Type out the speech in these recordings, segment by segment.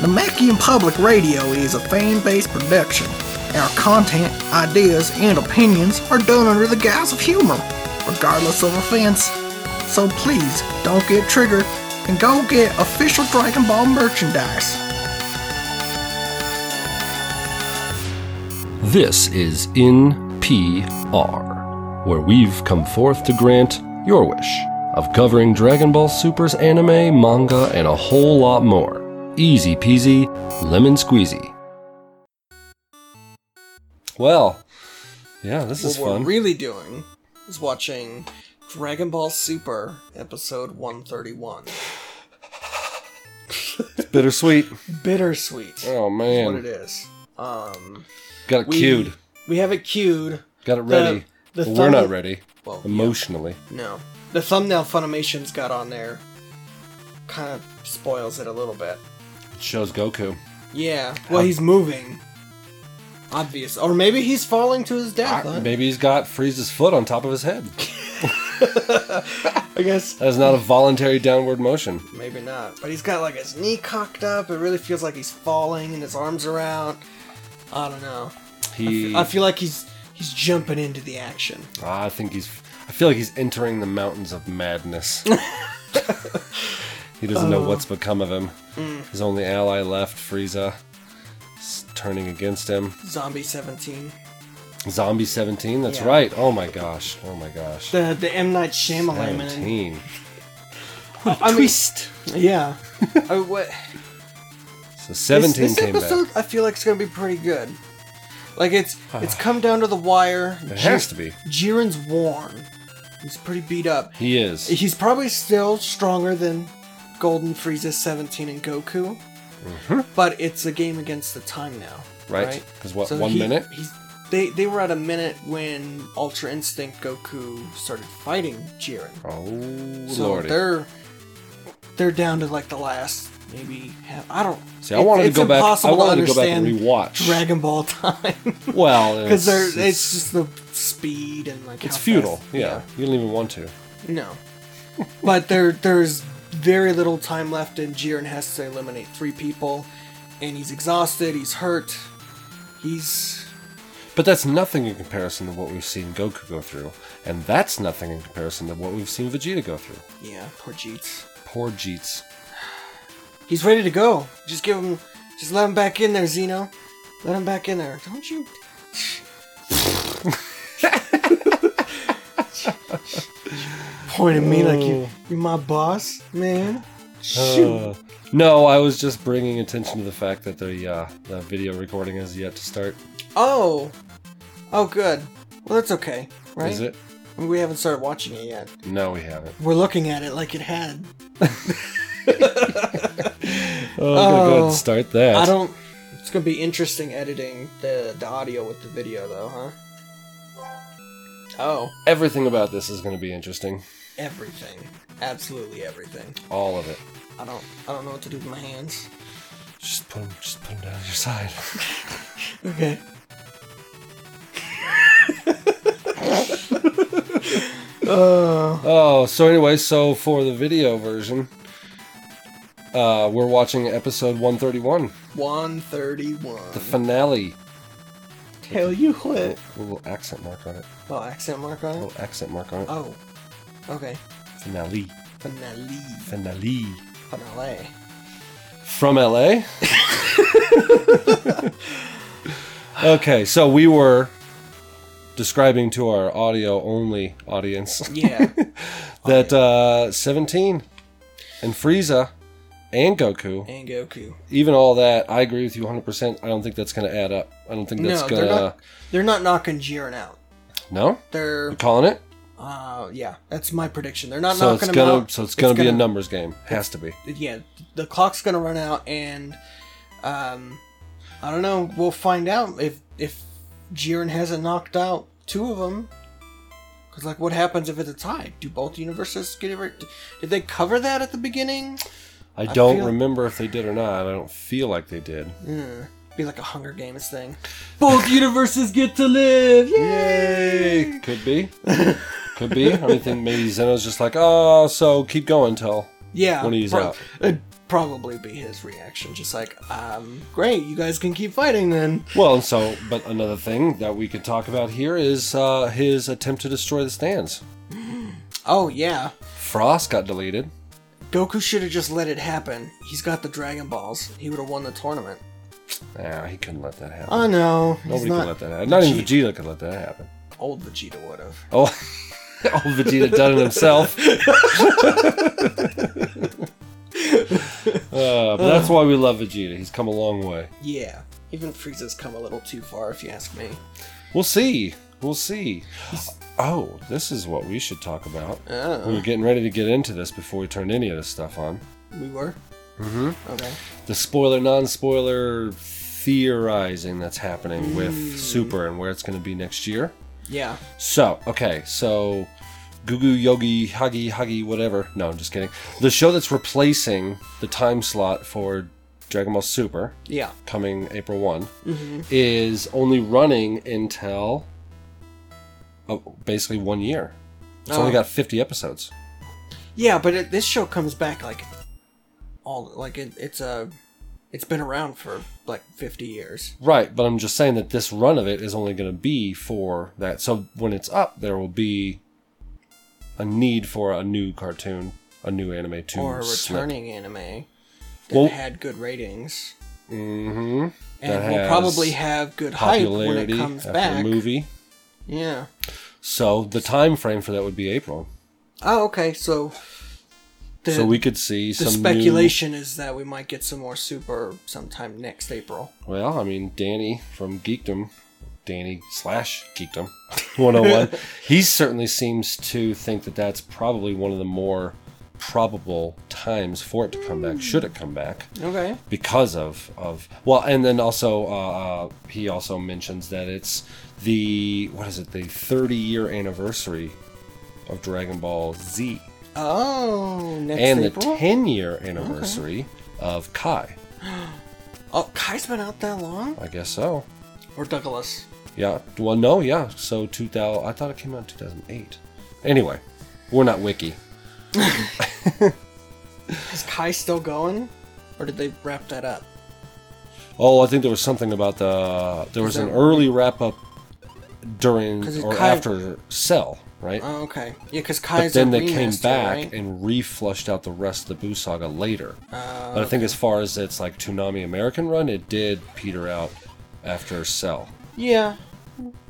Namekian Public Radio is a fan based production. Our content, ideas, and opinions are done under the guise of humor, regardless of offense. So please don't get triggered and go get official Dragon Ball merchandise. This is NPR, where we've come forth to grant your wish of covering Dragon Ball Super's anime, manga, and a whole lot more. Easy peasy, lemon squeezy. Well, yeah, this what is fun. What we're really doing is watching Dragon Ball Super, episode 131. it's bittersweet. bittersweet. Oh, man. what it is. Um, Got it we, cued. We have it cued. Got it ready. The, the we're not ready. Well, emotionally. Yeah. No. The thumbnail Funimation's got on there kind of spoils it a little bit shows Goku. Yeah. Well, Um, he's moving. Obvious. Or maybe he's falling to his death. huh? Maybe he's got Frieza's foot on top of his head. I guess. That is not a voluntary downward motion. Maybe not. But he's got like his knee cocked up. It really feels like he's falling and his arms around. I don't know. He, I feel like he's he's jumping into the action. Ah, I think he's. I feel like he's entering the mountains of madness. He doesn't know oh. what's become of him. Mm. His only ally left, Frieza, is turning against him. Zombie 17. Zombie 17, that's yeah. right. Oh my gosh. Oh my gosh. The the M Night Shyamalan. 17. What twist. Mean, yeah. I, what So 17 this, this episode, back. I feel like it's going to be pretty good. Like it's it's come down to the wire. It has to be. Jiren's worn. He's pretty beat up. He is. He's probably still stronger than Golden Frieza 17 and Goku, mm-hmm. but it's a game against the time now. Right? Because right? what, so one he, minute? they, they were at a minute when Ultra Instinct Goku started fighting Jiren. Oh, so lordy. They're, they're down to like the last maybe half, I don't. See, I wanted it, to go back. I wanted to, to go back and rewatch Dragon Ball time. well, because it's, it's, just the speed and like it's futile. Fast, yeah. yeah, you don't even want to. No, but there there's very little time left, and Jiren has to eliminate three people, and he's exhausted, he's hurt, he's. But that's nothing in comparison to what we've seen Goku go through, and that's nothing in comparison to what we've seen Vegeta go through. Yeah, poor Jeets. Poor Jeets. He's ready to go. Just give him, just let him back in there, Zeno. Let him back in there. Don't you? Pointing me like you oh. You my boss, man. Shoot. Uh, no, I was just bringing attention to the fact that the, uh, the video recording is yet to start. Oh. Oh, good. Well, that's okay, right? Is it? We haven't started watching it yet. No, we haven't. We're looking at it like it had. oh, I'm gonna and oh. start that. I don't. It's gonna be interesting editing the the audio with the video, though, huh? Oh. Everything about this is gonna be interesting. Everything absolutely everything. All of it. I don't I don't know what to do with my hands. Just put them just put them down your side. okay. oh. oh, so anyway, so for the video version, uh, we're watching episode 131. 131. The finale. Tell you what. A little accent mark on it. Oh, accent mark on it? A little accent mark on it. Oh. Okay. Finale. Finale. Finale. Finale. From LA. okay, so we were describing to our audio only audience. Yeah. that uh, 17 and Frieza and Goku. And Goku. Even all that, I agree with you 100%. I don't think that's going to add up. I don't think that's no, going to. They're not knocking Jiren out. No? They're. You're calling it? Uh, yeah, that's my prediction. They're not so knocking it's gonna, out. So it's, gonna, gonna be a numbers game. Has to be. Yeah, the clock's gonna run out, and um, I don't know. We'll find out if if Jiren hasn't knocked out two of them. Because like, what happens if it's a tie? Do both universes get it? Did they cover that at the beginning? I don't I remember if they did or not. I don't feel like they did. Mm, be like a Hunger Games thing. Both universes get to live. Yay! Yay! Could be. Could be. I mean, think maybe Zeno's just like, oh, so keep going till yeah, one of these out. It'd probably be his reaction, just like, um, great, you guys can keep fighting then. Well, so, but another thing that we could talk about here is uh, his attempt to destroy the stands. Oh yeah, Frost got deleted. Goku should have just let it happen. He's got the Dragon Balls. He would have won the tournament. Nah, he couldn't let that happen. I know. Nobody could let that happen. Not even Vegeta could let that happen. Old Vegeta would have. Oh. Old Vegeta done it himself. uh, but that's why we love Vegeta. He's come a long way. Yeah. Even Frieza's come a little too far, if you ask me. We'll see. We'll see. Oh, this is what we should talk about. Oh. We were getting ready to get into this before we turned any of this stuff on. We were? Mm hmm. Okay. The spoiler, non spoiler theorizing that's happening mm. with Super and where it's going to be next year. Yeah. So, okay, so Gugu Yogi Huggy Huggy whatever. No, I'm just kidding. The show that's replacing the time slot for Dragon Ball Super, yeah, coming April one, mm-hmm. is only running until uh, basically one year. It's oh. only got 50 episodes. Yeah, but it, this show comes back like all like it, it's a it's been around for like 50 years. Right, but I'm just saying that this run of it is only going to be for that. So when it's up, there will be a need for a new cartoon, a new anime to or a returning slip. anime that well, had good ratings. Mm-hmm. And will probably have good hype when it comes back. movie. Yeah. So the time frame for that would be April. Oh, okay. So the, so we could see the speculation new... is that we might get some more super sometime next April. Well, I mean, Danny from Geekdom, Danny slash Geekdom 101, he certainly seems to think that that's probably one of the more probable times for it to come back should it come back. Okay. Because of of well and then also uh, uh he also mentions that it's the what is it the 30 year anniversary of dragon ball z. Oh, and April? the 10 year anniversary okay. of Kai. oh, Kai's been out that long? I guess so. Or Douglas. Yeah. Well, no, yeah. So 2000. I thought it came out in 2008. Anyway, we're not wiki. Is Kai still going, or did they wrap that up? Oh, I think there was something about the there was, was an early wrap up during or Kai, after Cell right? Oh, okay. Yeah, because But then they came back right? and reflushed out the rest of the Boo Saga later. Uh, but I think okay. as far as its like Toonami American run, it did peter out after Cell. Yeah.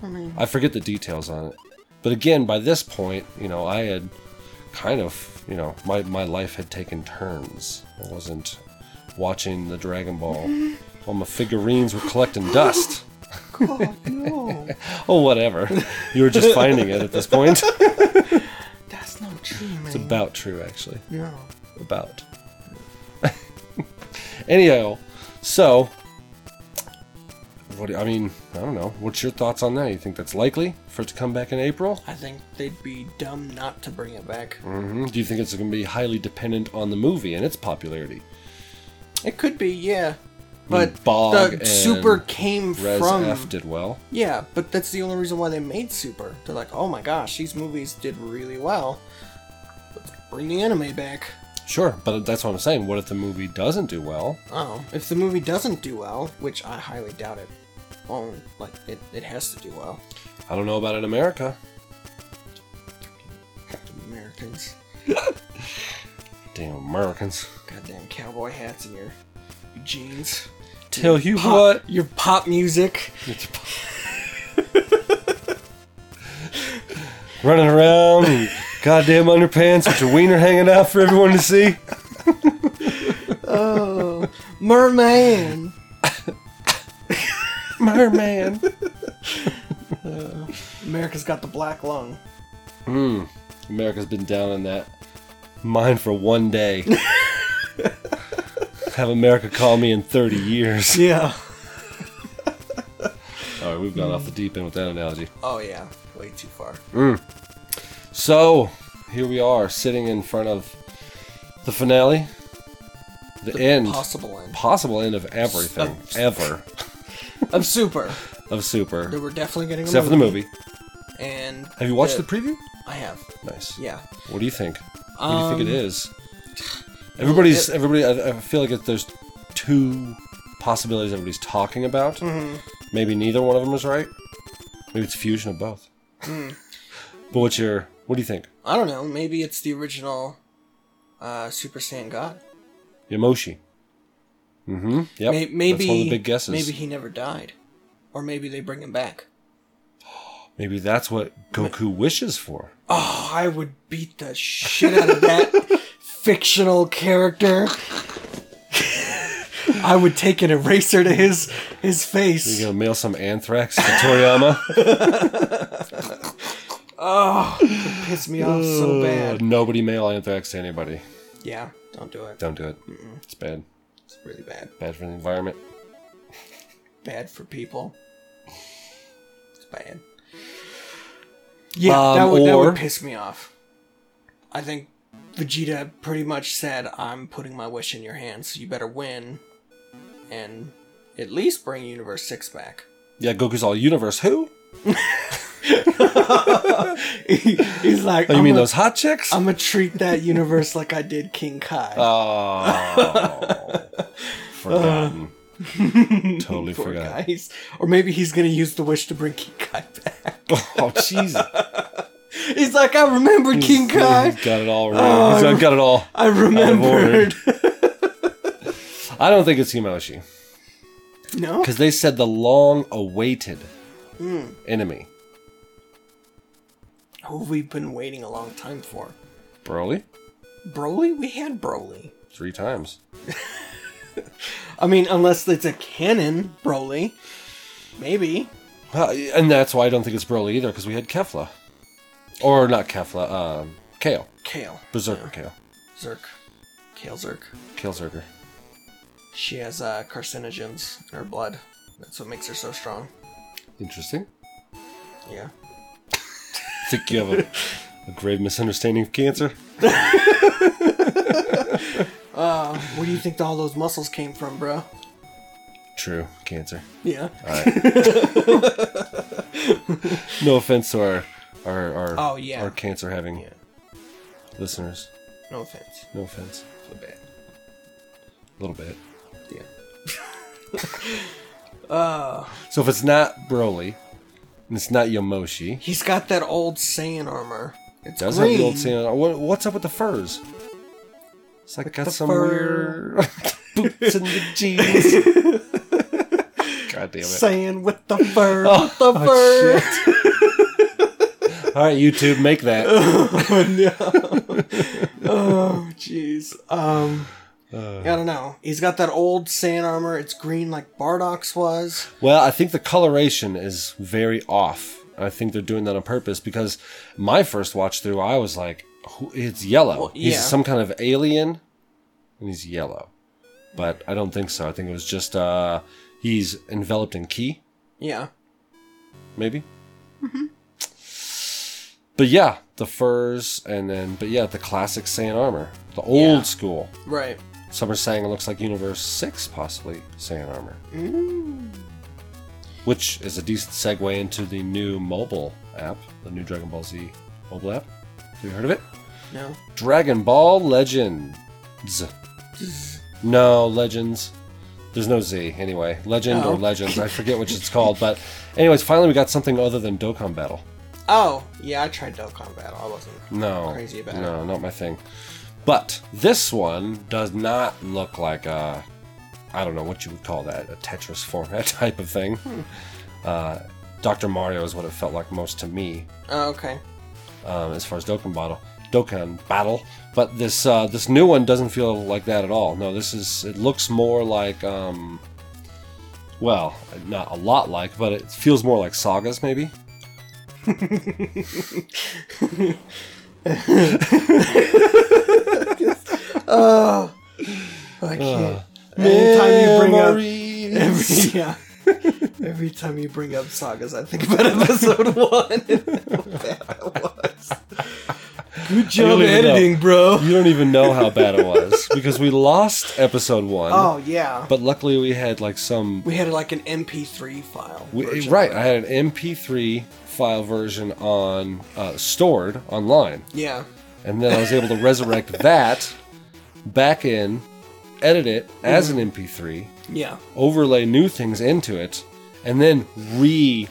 I mean, I forget the details on it. But again, by this point, you know, I had kind of, you know, my, my life had taken turns. I wasn't watching the Dragon Ball. All my figurines were collecting dust. Oh, no. oh, whatever. You were just finding it at this point. That's not true, man. It's about true, actually. No. About. Anyhow, so. What do, I mean, I don't know. What's your thoughts on that? You think that's likely for it to come back in April? I think they'd be dumb not to bring it back. Mm-hmm. Do you think it's going to be highly dependent on the movie and its popularity? It could be, yeah but Bog the Super came Res from F did well. Yeah, but that's the only reason why they made Super. They're like, oh my gosh, these movies did really well. Let's bring the anime back. Sure, but that's what I'm saying. What if the movie doesn't do well? Oh, if the movie doesn't do well, which I highly doubt it, Oh, Well, like it, it has to do well. I don't know about in America. Americans. Damn Americans. Goddamn cowboy hats and your jeans. Tell you pop, what, your pop music. Running around, and goddamn underpants with your wiener hanging out for everyone to see. oh, merman. merman. Uh, America's got the black lung. Mm, America's been down in that mine for one day. have America call me in 30 years. Yeah. All right, we've gone off the deep end with that analogy. Oh yeah, way too far. Mm. So here we are sitting in front of the finale, the, the end, possible end, possible end of everything of, ever, of Super, of Super. They were definitely getting except movie. for the movie. And have you watched the, the, preview? I have. Nice. Yeah. What do you think? What um, do you think it um, is? Everybody's everybody. I, I feel like it, there's two possibilities everybody's talking about. Mm-hmm. Maybe neither one of them is right. Maybe it's a fusion of both. Mm. But what's your? What do you think? I don't know. Maybe it's the original uh, Super Saiyan God. Yamoshi. Mm-hmm. Yep. Maybe, maybe one of the big guesses. Maybe he never died, or maybe they bring him back. Maybe that's what Goku wishes for. Oh, I would beat the shit out of that. fictional character. I would take an eraser to his his face. You gonna mail some anthrax to Toriyama? oh, it pissed me off so bad. Nobody mail anthrax to anybody. Yeah, don't do it. Don't do it. Mm-mm. It's bad. It's really bad. Bad for the environment. bad for people. It's bad. Yeah, um, that, would, or, that would piss me off. I think Vegeta pretty much said, I'm putting my wish in your hands, so you better win and at least bring Universe 6 back. Yeah, Goku's all Universe who? he, he's like, oh, you i mean a, those hot chicks? I'm gonna treat that universe like I did King Kai. Oh, forgotten. totally Poor forgot. Guys. Or maybe he's gonna use the wish to bring King Kai back. oh, Jesus. He's like, I remembered King Kai. got it all wrong. Oh, he's like, I got it all. I remembered. I don't think it's Yamoshi no, because they said the long-awaited mm. enemy. Who have we been waiting a long time for? Broly. Broly, we had Broly three times. I mean, unless it's a canon Broly, maybe. Uh, and that's why I don't think it's Broly either, because we had Kefla. Or not Kefla, um, Kale. Kale. Berserker yeah. Kale. Zerk. Kale Zerk. Kale Zerker. She has uh, carcinogens in her blood. That's what makes her so strong. Interesting. Yeah. I think you have a, a grave misunderstanding of cancer. uh, where do you think all those muscles came from, bro? True, cancer. Yeah. All right. no offense to our our our oh yeah our cancer having yeah. listeners. No offense. No offense. A little bit. A little bit. Yeah. uh, so if it's not Broly, and it's not Yamoshi, he's got that old Saiyan armor. It does green. have the old Saiyan. Armor. What, what's up with the furs? It's like with got some boots and the jeans. God damn it! Saiyan with the fur, oh, with the oh, fur. Oh, All right, YouTube, make that. oh no. Oh jeez. Um. Uh, I don't know. He's got that old Saiyan armor. It's green like Bardock's was. Well, I think the coloration is very off. I think they're doing that on purpose because my first watch through, I was like, it's yellow. Well, yeah. He's some kind of alien, and he's yellow. But I don't think so. I think it was just uh, he's enveloped in ki. Yeah. Maybe. Mm-hmm but yeah, the furs, and then but yeah, the classic Saiyan armor, the old Yeah. school. Right. Some are saying it looks like Universe Six, possibly Saiyan armor, which is a decent segue into the new mobile app, the new Dragon Ball Z mobile app. Have you heard of it? No. Dragon Ball Legends. No, Legends. There's no Z anyway. Legend Oh. or Legends. I forget which it's called. But, anyways, finally we got something other than Dokkan Battle. Oh, yeah, I tried Dokkan Battle. I wasn't no, crazy about no, it. No, not my thing. But this one does not look like a, I don't know what you would call that, a Tetris format type of thing. Hmm. Uh, Dr. Mario is what it felt like most to me. Oh, okay. Um, as far as Dokkan Battle, Dokkan Battle, but this uh, this new one doesn't feel like that at all. No, this is it looks more like um, well, not a lot like, but it feels more like sagas maybe oh, I can't. Uh, anytime you bring up every yeah, every time you bring up sagas, I think about episode one and how bad I was. Good job editing, know. bro. You don't even know how bad it was because we lost episode one. Oh yeah. But luckily we had like some. We had like an MP3 file. We, right, I had an MP3 file version on uh, stored online. Yeah. And then I was able to resurrect that back in, edit it mm-hmm. as an MP3. Yeah. Overlay new things into it, and then re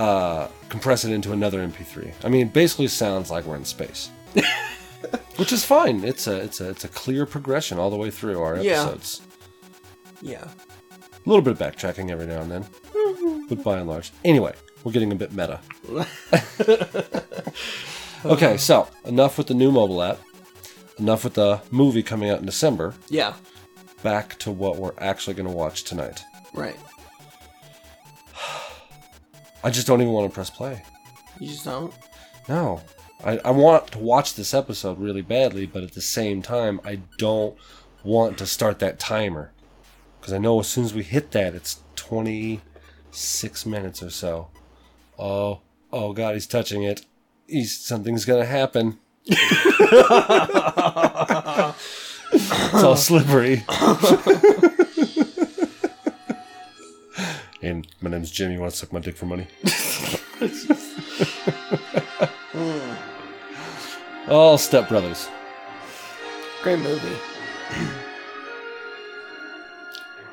uh, compress it into another MP3. I mean, it basically sounds like we're in space. Which is fine. It's a it's a it's a clear progression all the way through our Yeah. episodes. Yeah. A little bit of backtracking every now and then. but by and large. Anyway, we're getting a bit meta. okay, so enough with the new mobile app. Enough with the movie coming out in December. Yeah. Back to what we're actually going to watch tonight. Right. I just don't even want to press play. You just don't. No, I, I want to watch this episode really badly, but at the same time, I don't want to start that timer because I know as soon as we hit that, it's 26 minutes or so. Oh, oh God, he's touching it. He's something's gonna happen. it's all slippery. and my name's Jimmy. You Want to suck my dick for money? oh, Step Brothers. Great movie.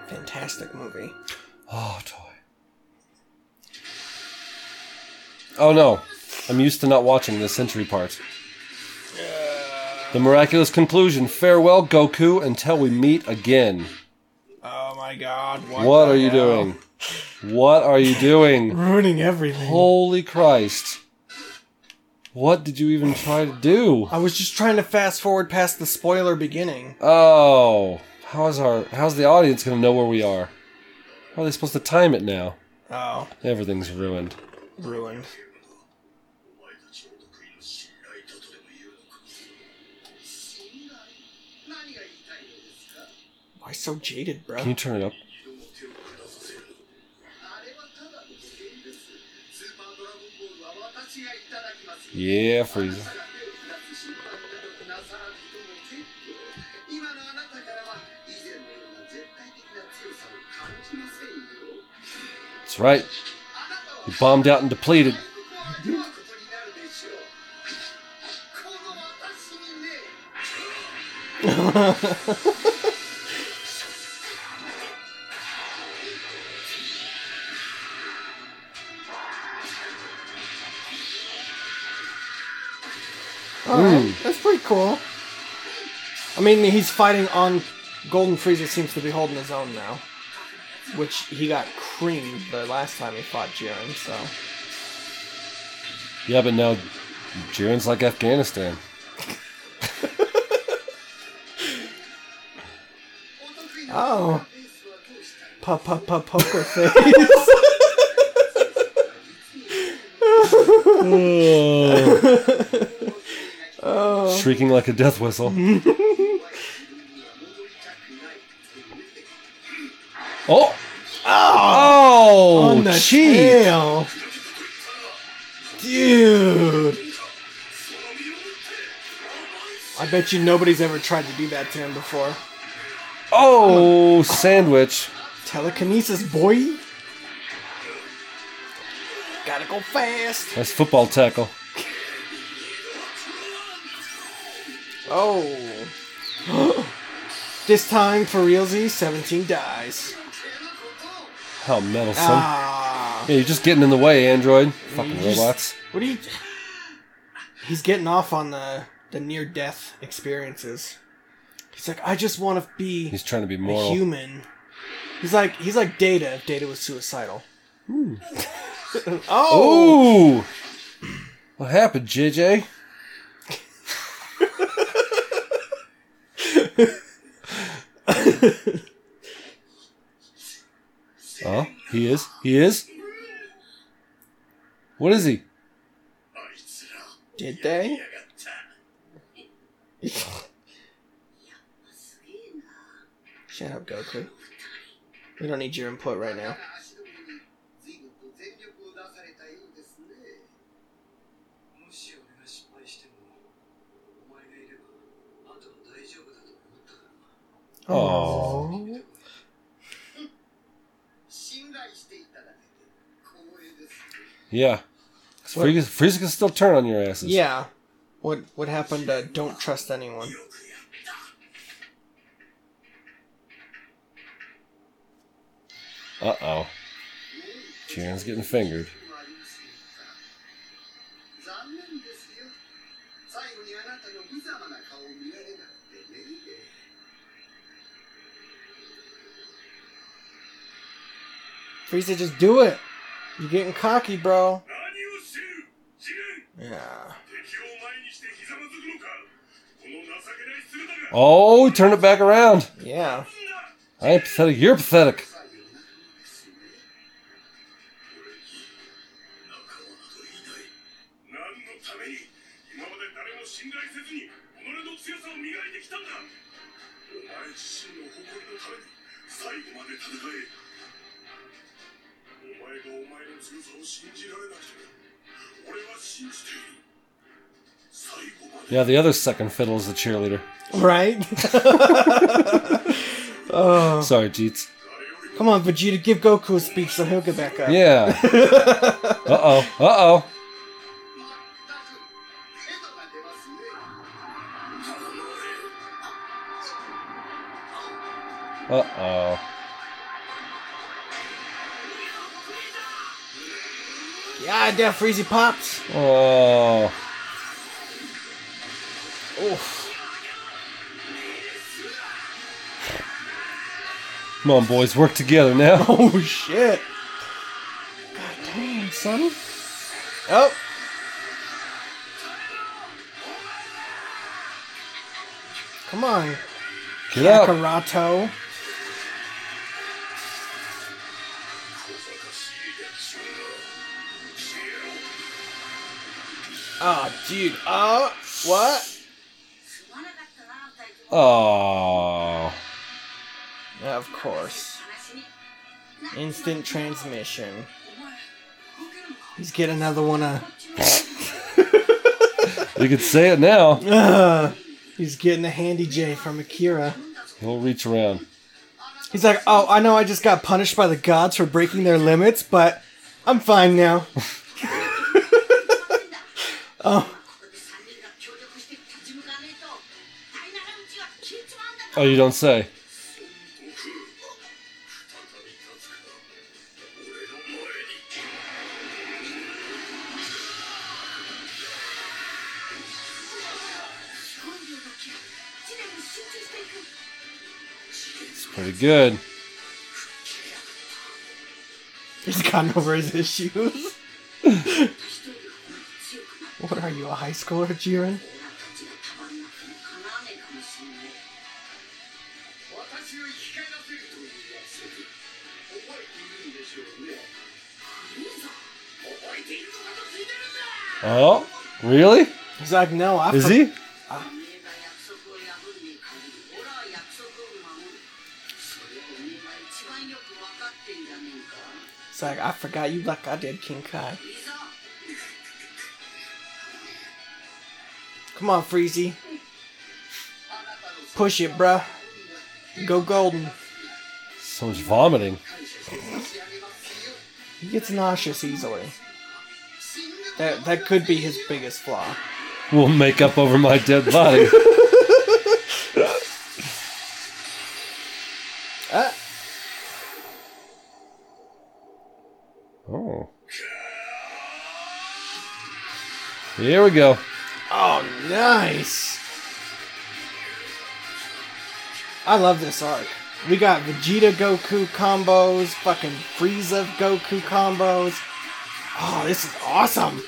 Fantastic movie. Oh, toy. Oh no, I'm used to not watching the century part. The miraculous conclusion. Farewell, Goku, until we meet again. Oh my god. What, what are hell? you doing? What are you doing? Ruining everything. Holy Christ. What did you even try to do? I was just trying to fast forward past the spoiler beginning. Oh. How's our how's the audience gonna know where we are? How are they supposed to time it now? Oh. Everything's ruined. Ruined. Why so jaded, bro? Can you turn it up? Yeah, Frieza. That's right. He bombed out and depleted. cool. I mean, he's fighting on Golden Frieza seems to be holding his own now, which he got creamed the last time he fought Jiren. So. Yeah, but now Jiren's like Afghanistan. oh. Pa pa pa poker face. oh whistle. Shrieking like a death whistle. Oh. oh! Oh! On the cheek. tail. Dude. I bet you nobody's ever tried to do that to him before. Oh, sandwich. Telekinesis, boy. Gotta go fast. Nice football tackle. Oh. this time, for real, Z seventeen dies. How meddlesome. Ah. Yeah, you're just getting in the way, Android. Fucking just, robots. What are you... He's getting off on the, the near-death experiences. He's like, I just want to be... He's trying to be more human. He's like, he's like Data if Data was suicidal. Hmm. Oh! Ooh. What happened, JJ? oh, he is. He is. What is he? Did they? Shut up, Goku. We don't need your input right now. Oh. Yeah. Frieza, Frieza can still turn on your asses. Yeah. What what happened to don't trust anyone? Uh oh. Jan's getting fingered. Frieza, just do it. You're getting cocky, bro. Yeah. Oh, turn it back around. Yeah. I ain't pathetic. You're pathetic. お前の強さを信じられなくても俺は信じている最後まで Yeah, the other second fiddle is the cheerleader. Right? oh. Sorry, Jeets. Come on, Vegeta, give Goku a speech so he'll get back up. Yeah. Uh oh. Uh oh. 全くヘドが出ますね Uh oh. Yeah, damn Freezy Pops. Oh. Oof. Come on, boys, work together now. oh, shit. God damn, son. Oh. Come on. Get Kakarot. up. Oh, dude. Oh, what? Oh. Of course. Instant transmission. He's getting another one. Uh... you could say it now. Uh, he's getting a handy J from Akira. He'll reach around. He's like, oh, I know I just got punished by the gods for breaking their limits, but I'm fine now. Oh, you don't say. pretty good. He's gotten over his issues. What are you, a high schooler, Jiren? Oh, really? He's like, no. I Is he? It's like I forgot you like I did, King Kai. Come on, Freezy. Push it, bruh. Go golden. So much vomiting. he gets nauseous easily. That that could be his biggest flaw. We'll make up over my dead body. ah. Oh. Here we go. Oh, nice. I love this arc. We got Vegeta Goku combos, fucking Frieza Goku combos. Oh, this is awesome.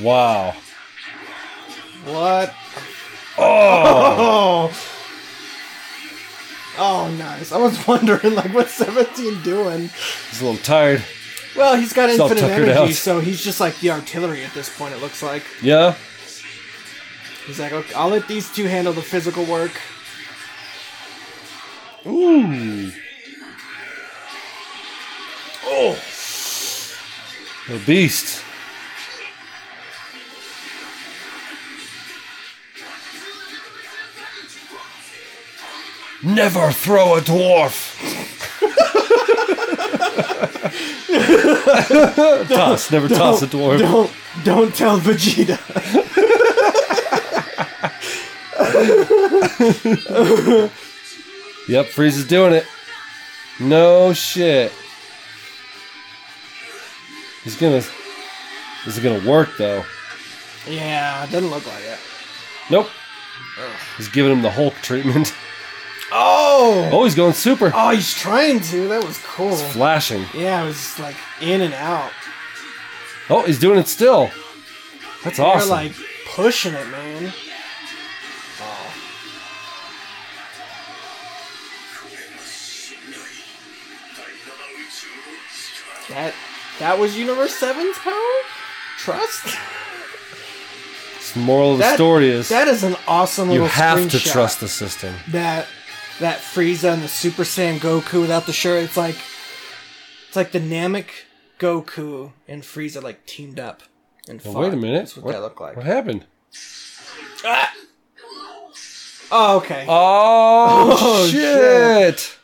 Wow. What? Oh. oh. Oh, nice. I was wondering, like, what's 17 doing? He's a little tired. Well, he's got infinite energy, out. so he's just like the artillery at this point. It looks like. Yeah. He's like, okay, I'll let these two handle the physical work. Ooh. Oh. The beast. Never throw a dwarf toss, never don't, toss it to Don't, don't tell Vegeta. yep, Freeze is doing it. No shit. He's gonna. This is gonna work though. Yeah, it doesn't look like it. Nope. Ugh. He's giving him the Hulk treatment. Oh! Oh, he's going super. Oh, he's trying to. That was cool. It's flashing. Yeah, it was just like in and out. Oh, he's doing it still. That's They're awesome. like pushing it, man. Oh. That that was Universe 7's power? Trust? It's the moral of the story is that is an awesome you have to shot. trust the system. That that Frieza and the Super Saiyan Goku without the shirt. It's like it's like the Namek Goku and Frieza like teamed up and well, fought. Wait a minute, that's what, what that look like. What happened? Ah! Oh, okay. Oh, oh shit. shit.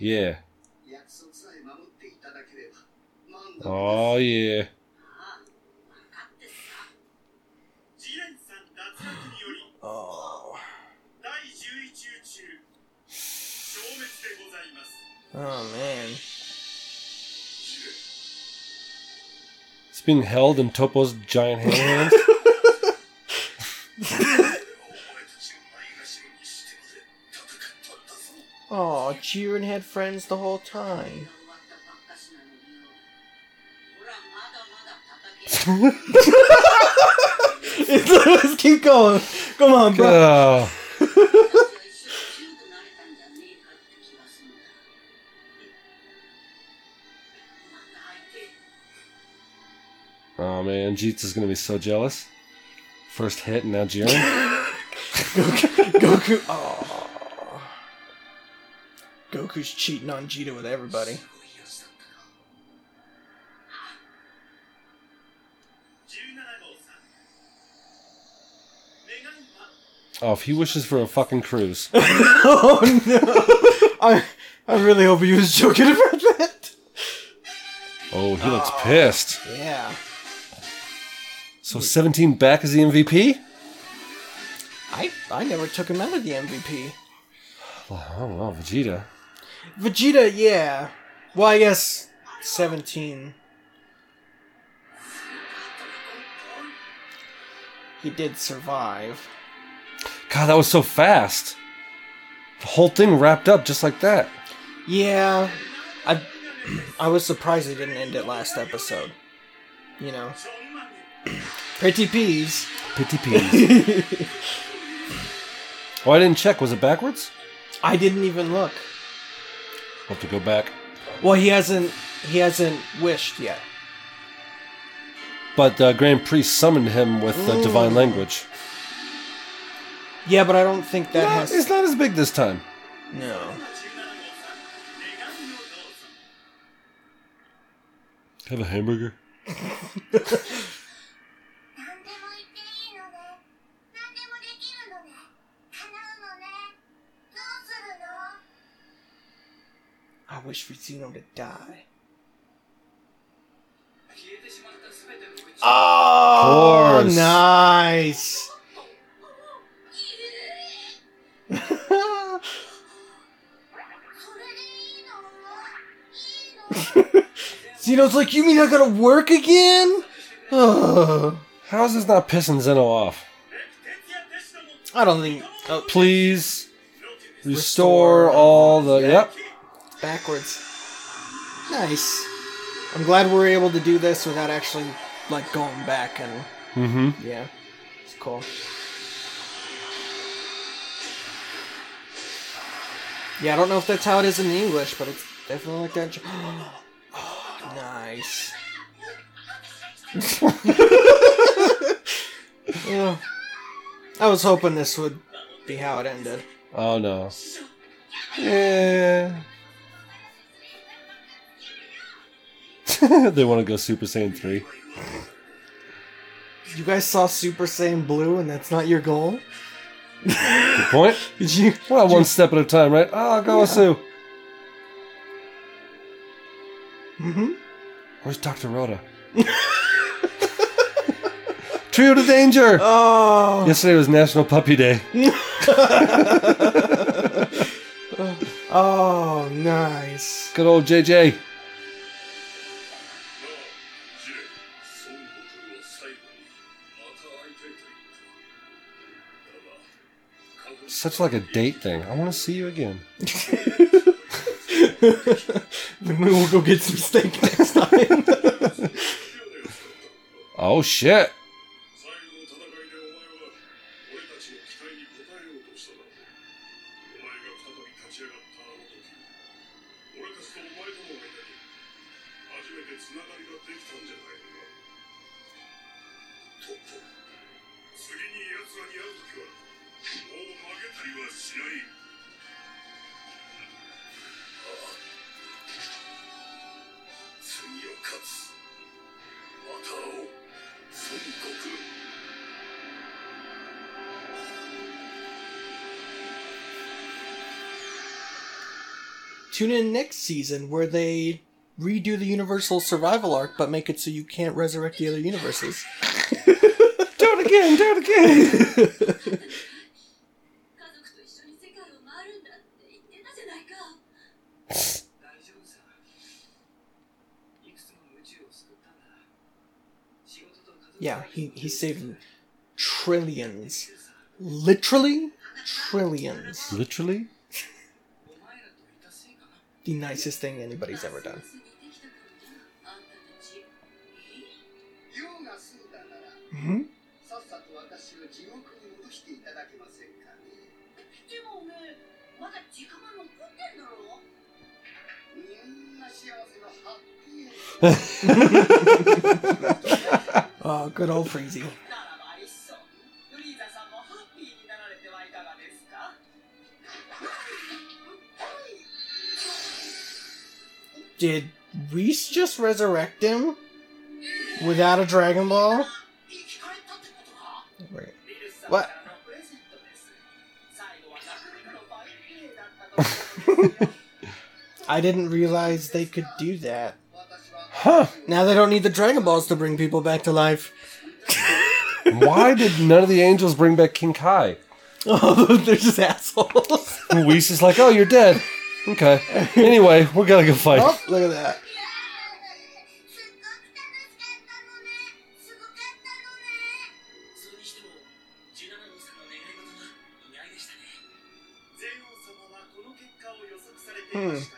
Yeah. Oh yeah. Oh man. It's being held in Toppo's giant hand hands. oh, Jiren had friends the whole time. Let's keep going. Come on, bro. and is gonna be so jealous. First hit, and now Jiren. Goku, Goku, oh. Goku's cheating on Jita with everybody. Oh, if he wishes for a fucking cruise. oh no! I I really hope he was joking about that. Oh, he looks pissed. Yeah. So 17 back as the MVP? I, I never took him out of the MVP. Oh Well, Vegeta. Vegeta, yeah. Well, I guess 17. He did survive. God, that was so fast. The whole thing wrapped up just like that. Yeah. I I was surprised they didn't end it last episode. You know. Pretty peas. Pretty peas. oh, I didn't check. Was it backwards? I didn't even look. I'll have to go back. Well, he hasn't. He hasn't wished yet. But uh, Grand Priest summoned him with uh, divine language. Yeah, but I don't think that has. It's not as big this time. No. Have a hamburger. I wish for Zeno to die. Oh, nice. Zeno's like, you mean I gotta work again? How is this not pissing Zeno off? I don't think. Oh, Please restore, restore all the. Yep backwards. Nice. I'm glad we are able to do this without actually like going back and mm-hmm. yeah, it's cool. Yeah, I don't know if that's how it is in English, but it's definitely like that. Oh, nice. yeah. I was hoping this would be how it ended. Oh no. Yeah. they want to go Super Saiyan 3. You guys saw Super Saiyan Blue and that's not your goal? Good point. did you? Well, did one you... step at a time, right? Ah, oh, go yeah. Sue. Mm-hmm. Where's Dr. Rhoda? Trio to danger! Oh. Yesterday was National Puppy Day. oh, nice. Good old JJ. such like a date thing. I want to see you again. then we will go get some steak next time. oh shit! tune in next season where they redo the Universal survival arc, but make it so you can't resurrect the other universes. do it again, do it again. yeah, he, he saved trillions. Literally? Trillions. Literally? the nicest thing anybody's ever done. Mhm. oh, good old Freezy. Did Reese just resurrect him without a Dragon Ball? Wait. What? I didn't realize they could do that. Huh. Now they don't need the Dragon Balls to bring people back to life. Why did none of the angels bring back King Kai? Oh, they're just assholes. Whis is like, oh, you're dead. Okay. anyway, we gotta go fight. Oh, look at that. Hmm.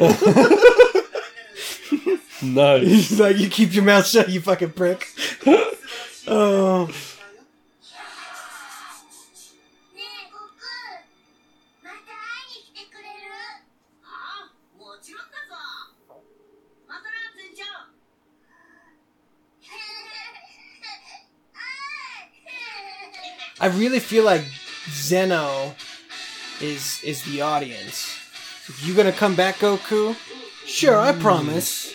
Oh. no. He's like, you keep your mouth shut, you fucking prick. oh. I really feel like Zeno is is the audience. You gonna come back, Goku? Sure, I promise.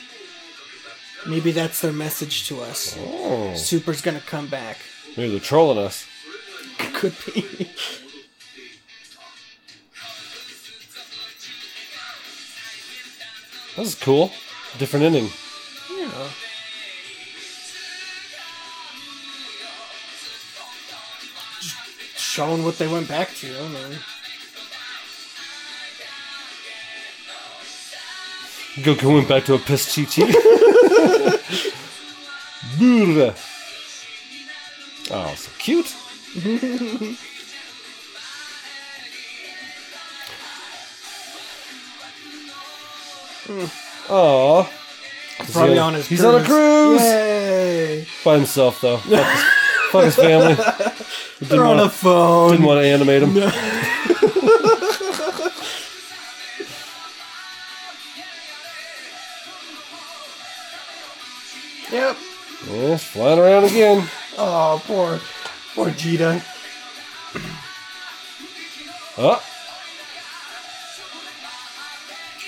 Maybe that's their message to us. Oh. Super's gonna come back. Maybe they're trolling us. Could be. This is cool. Different ending. Yeah. Just showing what they went back to. I. Go going back to a piss cheat sheet. Burra. Oh, so cute. Oh. Probably on his He's on a cruise! Yay. By himself, though. Fuck his, fuck his family. They're on wanna, a phone. Didn't want to animate him. No. Flying around again. Oh, poor, poor Jita. Huh?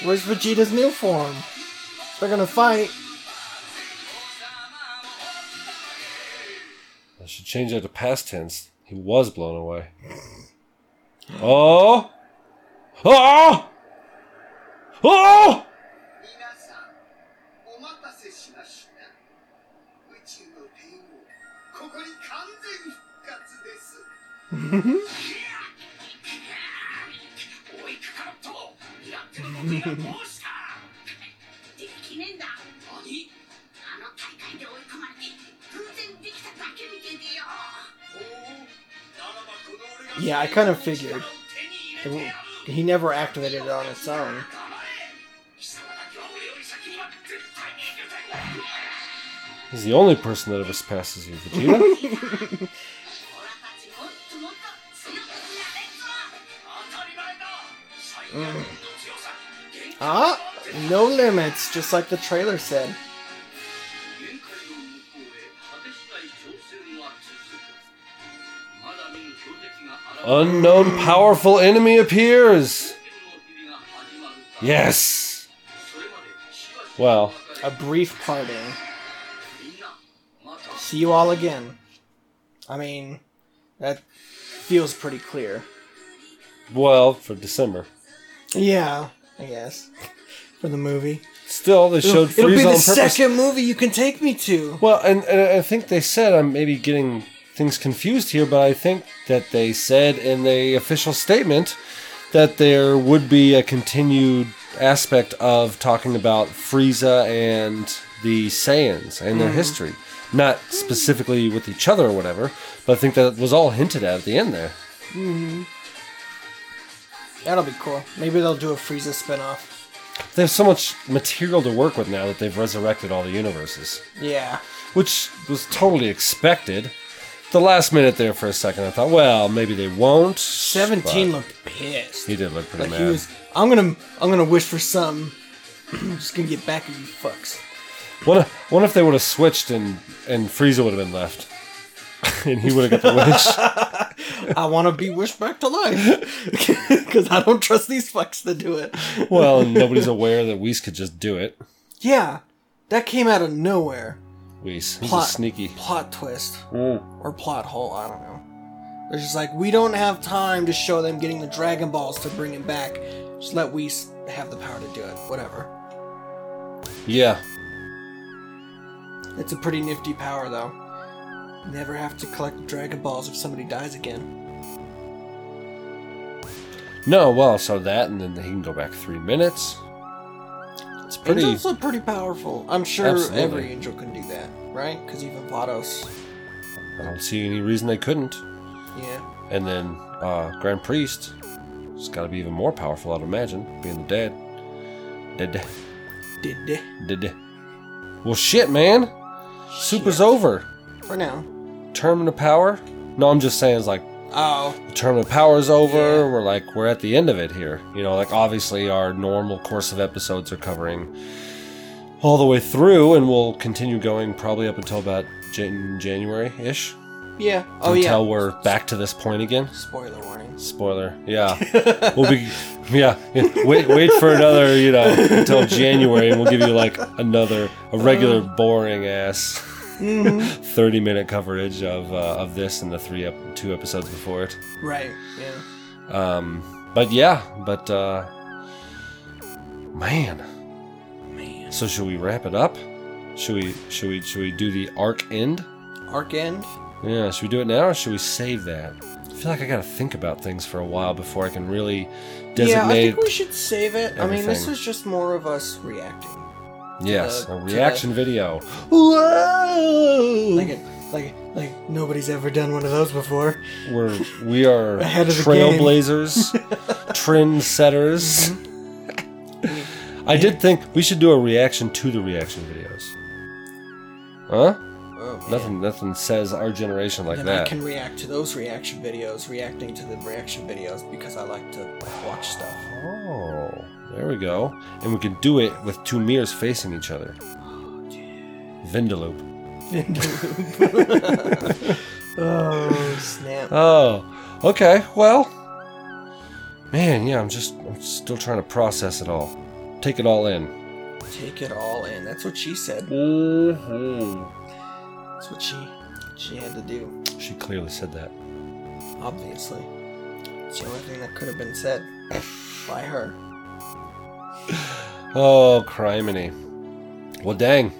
Where's Vegeta's new form? They're gonna fight. I should change that to past tense. He was blown away. Oh! Oh! Oh! yeah, I kind of figured. He never activated it on his own. He's the only person that ever surpasses you, Vegeta. Mm. Ah, no limits, just like the trailer said. Unknown powerful enemy appears. Yes. Well, a brief parting. See you all again. I mean, that feels pretty clear. Well, for December. Yeah, I guess for the movie. Still, they showed it'll, it'll be the second movie you can take me to. Well, and, and I think they said I'm maybe getting things confused here, but I think that they said in the official statement that there would be a continued aspect of talking about Frieza and the Saiyans and their mm-hmm. history. Not specifically with each other or whatever, but I think that was all hinted at at the end there. Mm-hmm. That'll be cool. Maybe they'll do a Frieza spinoff. They have so much material to work with now that they've resurrected all the universes. Yeah. Which was totally expected. The last minute there for a second, I thought, well, maybe they won't. Seventeen looked pissed. He did look pretty like mad. He was, I'm gonna, I'm gonna wish for something. I'm just gonna get back at you fucks. What, if, what if they would have switched and and Frieza would have been left? and he would have got the wish. I want to be wished back to life because I don't trust these fucks to do it. well, and nobody's aware that Whis could just do it. Yeah, that came out of nowhere. Whis, plot, he's sneaky plot twist mm. or plot hole. I don't know. They're just like, we don't have time to show them getting the Dragon Balls to bring him back. Just let Whis have the power to do it. Whatever. Yeah. It's a pretty nifty power, though. Never have to collect Dragon Balls if somebody dies again. No, well, so that, and then he can go back three minutes. It's pretty. Angels look pretty powerful. I'm sure Absolutely. every angel can do that, right? Because even Vados. I don't see any reason they couldn't. Yeah. And then uh, Grand Priest, it's got to be even more powerful, I'd imagine, being the Dead. Dead. Dead. Dead. Well, shit, man. Shit. Super's over for now. Terminal power? No, I'm just saying it's like Oh. The terminal power's over. Yeah. We're like we're at the end of it here. You know, like obviously our normal course of episodes are covering all the way through, and we'll continue going probably up until about Jan- January ish. Yeah. Oh until yeah. Until we're back to this point again. Spoiler warning. Spoiler. Yeah. we'll be. Yeah. Wait. Wait for another. You know, until January, and we'll give you like another a regular uh. boring ass mm-hmm. 30 minute coverage of uh, of this and the three ep- two episodes before it. Right. Yeah. Um, but yeah, but uh, man, man. So should we wrap it up? Should we should we should we do the arc end? Arc end. Yeah. Should we do it now or should we save that? I feel like I gotta think about things for a while before I can really designate. Yeah, I think we should save it. Everything. I mean, this is just more of us reacting. Yes, the, a reaction the, video. Whoa! Like, it, like, like nobody's ever done one of those before. We're we are Ahead of trailblazers, trendsetters. Mm-hmm. I did think we should do a reaction to the reaction videos. Huh? Oh, nothing, nothing says our generation like then that. I can react to those reaction videos, reacting to the reaction videos because I like to like, watch stuff. Oh. There we go. And we can do it with two mirrors facing each other. Vindaloo. Vindaloop. Vindaloop. oh, snap. Oh, okay. Well, man, yeah, I'm just, I'm still trying to process it all. Take it all in. Take it all in. That's what she said. Mm-hmm. That's what she, she had to do. She clearly said that. Obviously. It's the only thing that could have been said by her oh, criminy. Well, dang.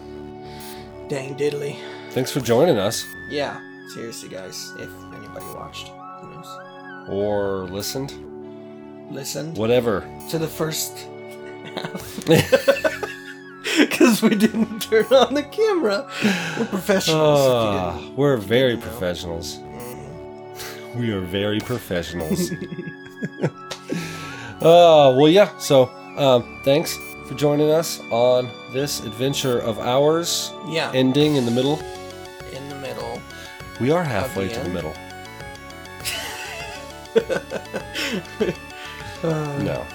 Dang diddly. Thanks for joining us. Yeah, seriously, guys. If anybody watched, who knows? Or listened? Listened? Whatever. To the first half. because we didn't turn on the camera. We're professionals. Uh, we're very professionals. Mm. We are very professionals. uh, well, yeah, so uh, thanks for joining us on this adventure of ours. Yeah. Ending in the middle. In the middle. We are halfway the to end. the middle. Uh, no.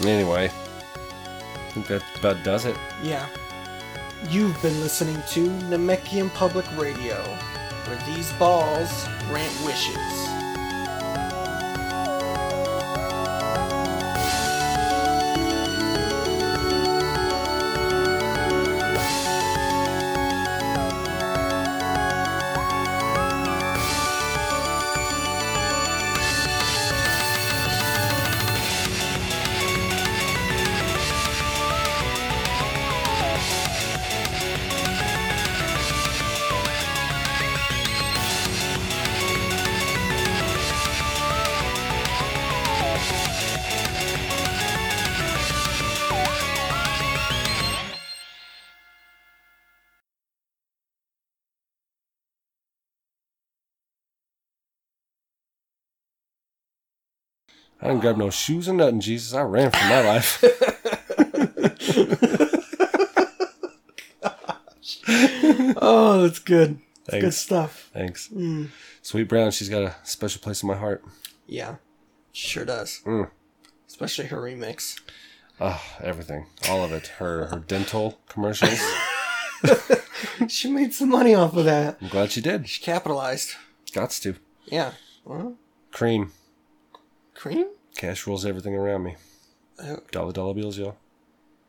No. Anyway, I think that about does it. Yeah. You've been listening to Namekian Public Radio, where these balls grant wishes. I didn't grab no shoes or nothing, Jesus. I ran for my life. oh, that's good. That's good stuff. Thanks. Mm. Sweet Brown, she's got a special place in my heart. Yeah, sure does. Mm. Especially her remix. Oh, everything, all of it. Her her dental commercials. she made some money off of that. I'm glad she did. She capitalized. Got to. Yeah. Well, Cream. Cream? Cash rules everything around me. Oh. Dollar dollar bills, y'all.